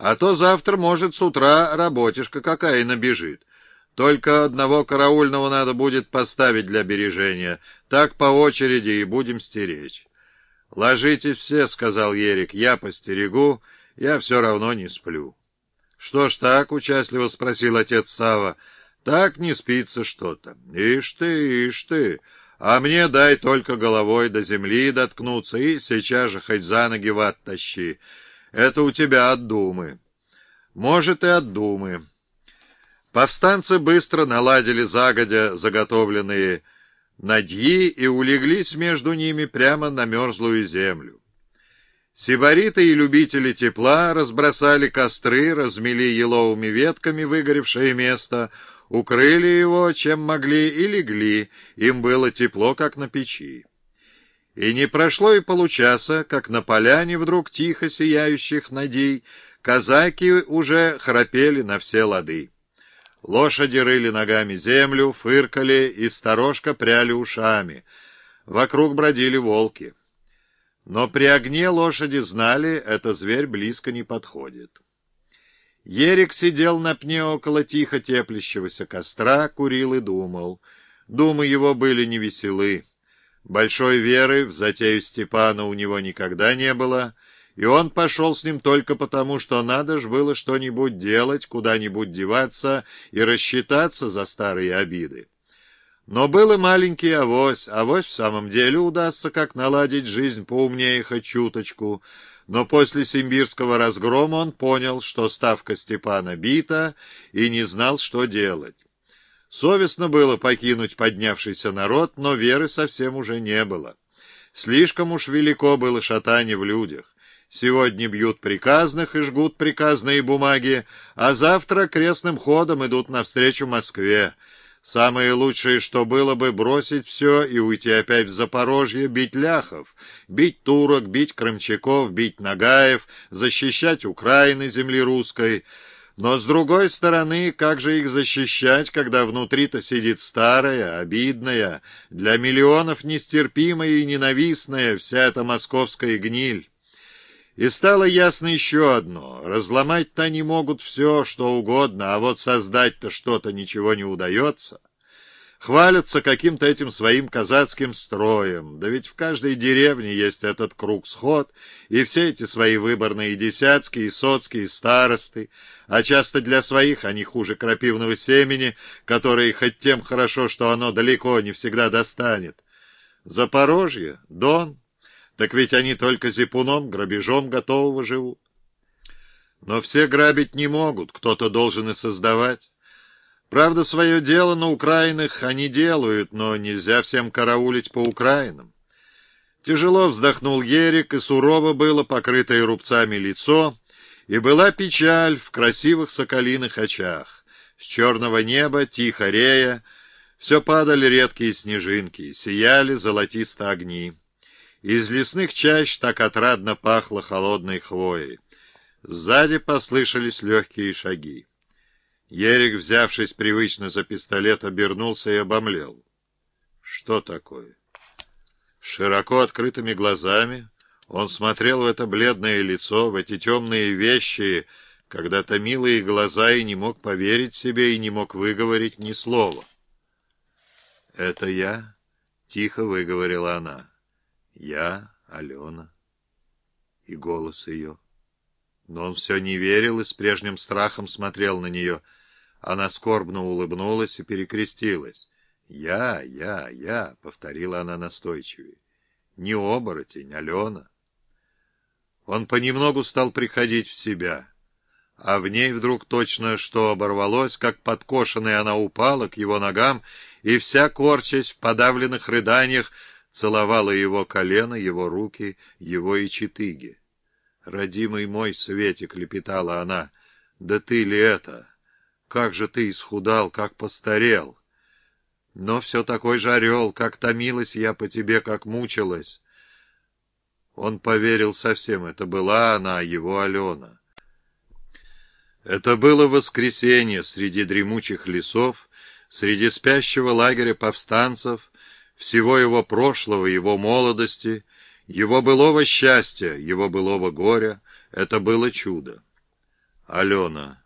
А то завтра, может, с утра работишка какая набежит. Только одного караульного надо будет поставить для бережения. Так по очереди и будем стеречь. «Ложитесь все», — сказал Ерик, — «я постерегу, я все равно не сплю». «Что ж так?» — участливо спросил отец Сава. «Так не спится что-то». «Ишь ты, ишь ты! А мне дай только головой до земли доткнуться и сейчас же хоть за ноги в ад тащи». Это у тебя от думы. Может, и от думы. Повстанцы быстро наладили загодя заготовленные надьи и улеглись между ними прямо на мерзлую землю. Сибариты и любители тепла разбросали костры, размели еловыми ветками выгоревшее место, укрыли его, чем могли, и легли. Им было тепло, как на печи. И не прошло и получаса, как на поляне вдруг тихо сияющих надей казаки уже храпели на все лады. Лошади рыли ногами землю, фыркали и сторожка пряли ушами. Вокруг бродили волки. Но при огне лошади знали, это зверь близко не подходит. Ерик сидел на пне около тихо теплящегося костра, курил и думал. Думы его были невеселы. Большой веры в затею Степана у него никогда не было, и он пошел с ним только потому, что надо ж было что-нибудь делать, куда-нибудь деваться и рассчитаться за старые обиды. Но был и маленький авось. Авось в самом деле удастся как наладить жизнь поумнее хоть чуточку. Но после симбирского разгрома он понял, что ставка Степана бита, и не знал, что делать. Совестно было покинуть поднявшийся народ, но веры совсем уже не было. Слишком уж велико было шатание в людях. Сегодня бьют приказных и жгут приказные бумаги, а завтра крестным ходом идут навстречу Москве. Самое лучшее, что было бы, бросить все и уйти опять в Запорожье, бить ляхов, бить турок, бить крымчаков, бить нагаев, защищать Украины земли русской — но, с другой стороны, как же их защищать, когда внутри-то сидит старая, обидная, для миллионов нестерпимая и ненавистная вся эта московская гниль? И стало ясно еще одно. Разломать-то они могут все, что угодно, а вот создать-то что-то ничего не удается. Хвалятся каким-то этим своим казацким строем. Да ведь в каждой деревне есть этот круг-сход, и все эти свои выборные десятские, соцкие, старосты, а часто для своих они хуже крапивного семени, которое хоть тем хорошо, что оно далеко не всегда достанет. Запорожье, Дон, так ведь они только зипуном, грабежом готового живут. Но все грабить не могут, кто-то должен и создавать. Правда, свое дело на Украинах они делают, но нельзя всем караулить по Украинам. Тяжело вздохнул Ерик, и сурово было покрытое рубцами лицо, и была печаль в красивых соколиных очах. С черного неба, тихо рея, все падали редкие снежинки, сияли золотисто огни. Из лесных чащ так отрадно пахло холодной хвоей. Сзади послышались легкие шаги. Ерик, взявшись привычно за пистолет, обернулся и обомлел. Что такое? Широко открытыми глазами он смотрел в это бледное лицо, в эти темные вещи, когда-то милые глаза, и не мог поверить себе, и не мог выговорить ни слова. «Это я?» — тихо выговорила она. «Я, Алена». И голос ее. Но он все не верил и с прежним страхом смотрел на нее — она скорбно улыбнулась и перекрестилась. «Я, я, я», — повторила она настойчивее. «Не оборотень, Алена». Он понемногу стал приходить в себя, а в ней вдруг точно что оборвалось, как подкошенная она упала к его ногам и вся, корчась в подавленных рыданиях, целовала его колено, его руки, его и читыги. «Родимый мой, Светик!» — лепетала она. «Да ты ли это?» Как же ты исхудал, как постарел! Но все такой же орел, как томилась я по тебе, как мучилась. Он поверил совсем, это была она, его Алена. Это было воскресенье среди дремучих лесов, среди спящего лагеря повстанцев, всего его прошлого, его молодости, его былого счастья, его былого горя. Это было чудо. Алена.